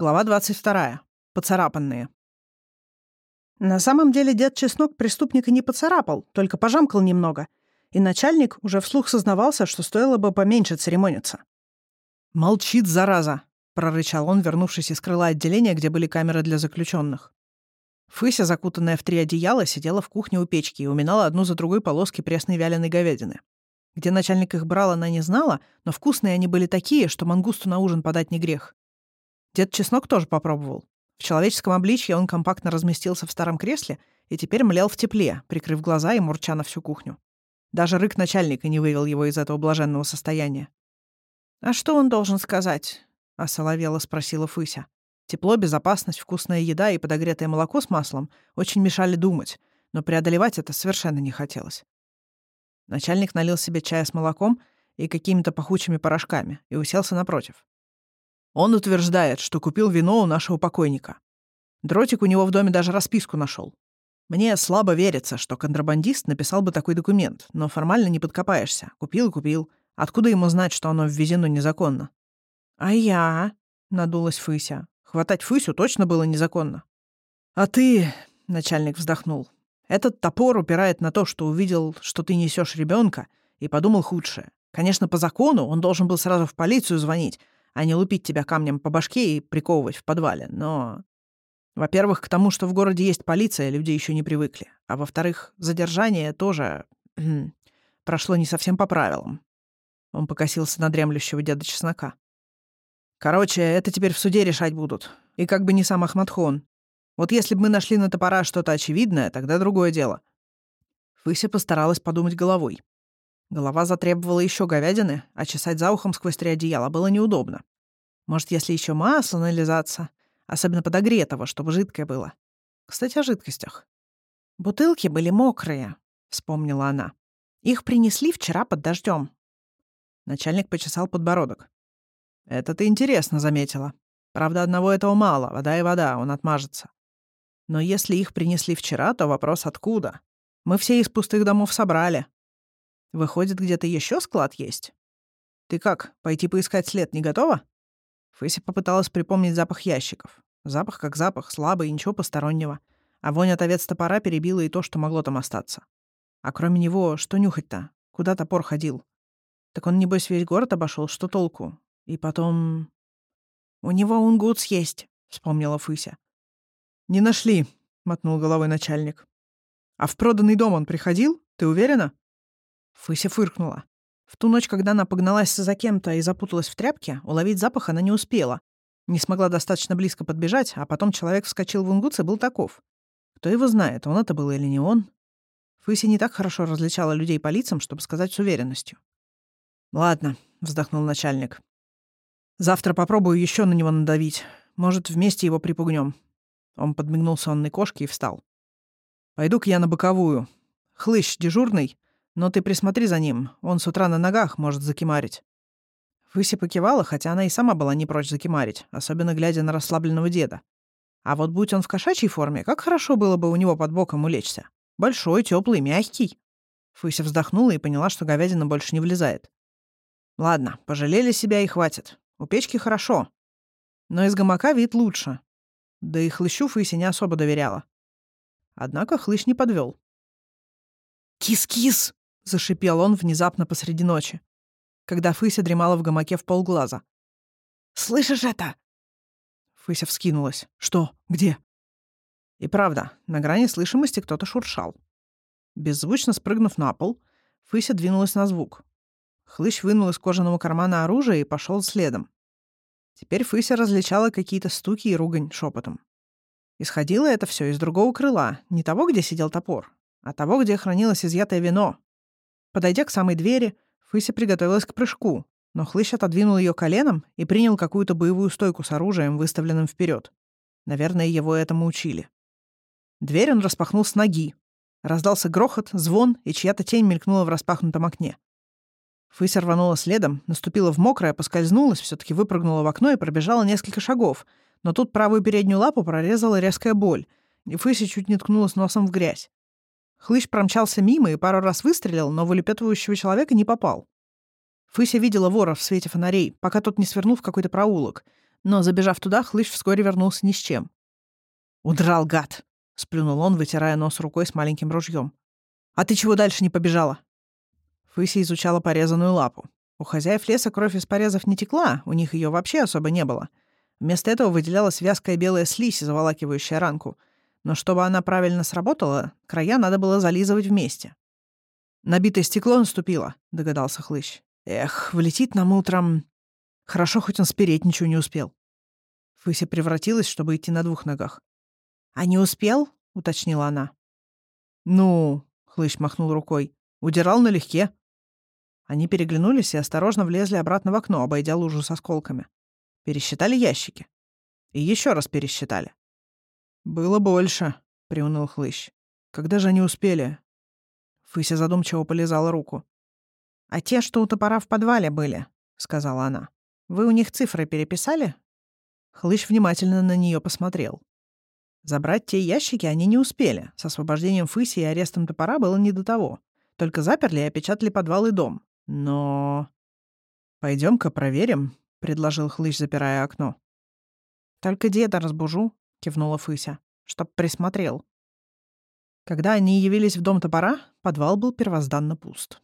Глава 22. Поцарапанные. На самом деле дед Чеснок преступника не поцарапал, только пожамкал немного. И начальник уже вслух сознавался, что стоило бы поменьше церемониться. «Молчит, зараза!» — прорычал он, вернувшись из крыла отделения, где были камеры для заключенных. Фыся, закутанная в три одеяла, сидела в кухне у печки и уминала одну за другой полоски пресной вяленой говядины. Где начальник их брал, она не знала, но вкусные они были такие, что мангусту на ужин подать не грех. Дед Чеснок тоже попробовал. В человеческом обличье он компактно разместился в старом кресле и теперь млел в тепле, прикрыв глаза и мурча на всю кухню. Даже рык начальника не вывел его из этого блаженного состояния. «А что он должен сказать?» — осоловела спросила Фыся. Тепло, безопасность, вкусная еда и подогретое молоко с маслом очень мешали думать, но преодолевать это совершенно не хотелось. Начальник налил себе чая с молоком и какими-то пахучими порошками и уселся напротив. Он утверждает, что купил вино у нашего покойника. Дротик у него в доме даже расписку нашел. Мне слабо верится, что контрабандист написал бы такой документ, но формально не подкопаешься. Купил и купил. Откуда ему знать, что оно ввезено незаконно? «А я?» — надулась Фыся. «Хватать Фысю точно было незаконно». «А ты...» — начальник вздохнул. «Этот топор упирает на то, что увидел, что ты несешь ребенка, и подумал худшее. Конечно, по закону он должен был сразу в полицию звонить, а не лупить тебя камнем по башке и приковывать в подвале. Но, во-первых, к тому, что в городе есть полиция, люди еще не привыкли. А во-вторых, задержание тоже прошло не совсем по правилам. Он покосился на дремлющего деда чеснока. Короче, это теперь в суде решать будут. И как бы не сам Ахмадхон. Вот если бы мы нашли на топора что-то очевидное, тогда другое дело. Фыся постаралась подумать головой. Голова затребовала еще говядины, а чесать за ухом сквозь три одеяла было неудобно. Может, если еще масло нализаться, особенно подогретого, чтобы жидкое было. Кстати, о жидкостях. «Бутылки были мокрые», — вспомнила она. «Их принесли вчера под дождем. Начальник почесал подбородок. «Это ты интересно заметила. Правда, одного этого мало, вода и вода, он отмажется. Но если их принесли вчера, то вопрос откуда? Мы все из пустых домов собрали, Выходит, где-то еще склад есть? Ты как, пойти поискать след не готова? Фэси попыталась припомнить запах ящиков. Запах как запах, слабый, ничего постороннего. А вонь от овец топора перебила и то, что могло там остаться. А кроме него, что нюхать-то? Куда топор ходил? Так он, небось, весь город обошел, что толку? И потом... «У него унгутс есть», — вспомнила Фыся. «Не нашли», — мотнул головой начальник. «А в проданный дом он приходил? Ты уверена?» Фыся фыркнула. В ту ночь, когда она погналась за кем-то и запуталась в тряпке, уловить запах она не успела. Не смогла достаточно близко подбежать, а потом человек вскочил в унгутс и был таков. Кто его знает, он это был или не он? Фыся не так хорошо различала людей по лицам, чтобы сказать с уверенностью. «Ладно», — вздохнул начальник. «Завтра попробую еще на него надавить. Может, вместе его припугнем. Он подмигнул сонной кошке и встал. «Пойду-ка я на боковую. Хлыщ дежурный, но ты присмотри за ним, он с утра на ногах может закимарить». Фыся покивала, хотя она и сама была не прочь закимарить, особенно глядя на расслабленного деда. А вот будь он в кошачьей форме, как хорошо было бы у него под боком улечься. Большой, теплый, мягкий. Фыся вздохнула и поняла, что говядина больше не влезает. Ладно, пожалели себя и хватит. У печки хорошо. Но из гамака вид лучше. Да и хлыщу Фыся не особо доверяла. Однако хлыщ не подвел. «Кис-кис!» — зашипел он внезапно посреди ночи, когда Фыся дремала в гамаке в полглаза. «Слышишь это?» Фыся вскинулась. «Что? Где?» И правда, на грани слышимости кто-то шуршал. Беззвучно спрыгнув на пол, Фыся двинулась на звук. Хлыщ вынул из кожаного кармана оружие и пошел следом. Теперь Фыся различала какие-то стуки и ругань шепотом. Исходило это все из другого крыла, не того, где сидел топор, а того, где хранилось изъятое вино. Подойдя к самой двери, Фыся приготовилась к прыжку, но хлыщ отодвинул ее коленом и принял какую-то боевую стойку с оружием, выставленным вперед. Наверное, его этому учили. Дверь он распахнул с ноги. Раздался грохот, звон, и чья-то тень мелькнула в распахнутом окне. Фыся рванула следом, наступила в мокрое, поскользнулась, все таки выпрыгнула в окно и пробежала несколько шагов. Но тут правую переднюю лапу прорезала резкая боль, и Фыся чуть не ткнулась носом в грязь. Хлыщ промчался мимо и пару раз выстрелил, но в улепетывающего человека не попал. Фыся видела вора в свете фонарей, пока тот не свернул в какой-то проулок. Но, забежав туда, хлыщ вскоре вернулся ни с чем. «Удрал, гад!» — сплюнул он, вытирая нос рукой с маленьким ружьем. «А ты чего дальше не побежала?» Фыся изучала порезанную лапу. У хозяев леса кровь из порезов не текла, у них ее вообще особо не было. Вместо этого выделялась вязкая белая слизь, заволакивающая ранку. Но чтобы она правильно сработала, края надо было зализывать вместе. «Набитое стекло наступило», — догадался Хлыщ. «Эх, влетит нам утром...» Хорошо, хоть он спереть ничего не успел. Фыся превратилась, чтобы идти на двух ногах. «А не успел?» — уточнила она. «Ну...» — Хлыщ махнул рукой. «Удирал налегке». Они переглянулись и осторожно влезли обратно в окно, обойдя лужу с осколками. Пересчитали ящики. И еще раз пересчитали. «Было больше», — приуныл Хлыщ. «Когда же они успели?» Фыся задумчиво полизала руку. «А те, что у топора в подвале были», — сказала она. «Вы у них цифры переписали?» Хлыщ внимательно на нее посмотрел. Забрать те ящики они не успели. С освобождением Фыси и арестом топора было не до того. Только заперли и опечатали подвал и дом. Но... Пойдем-ка проверим», — предложил Хлыщ, запирая окно. «Только деда разбужу», — кивнула Фыся, — «чтоб присмотрел». Когда они явились в дом топора, подвал был первозданно пуст.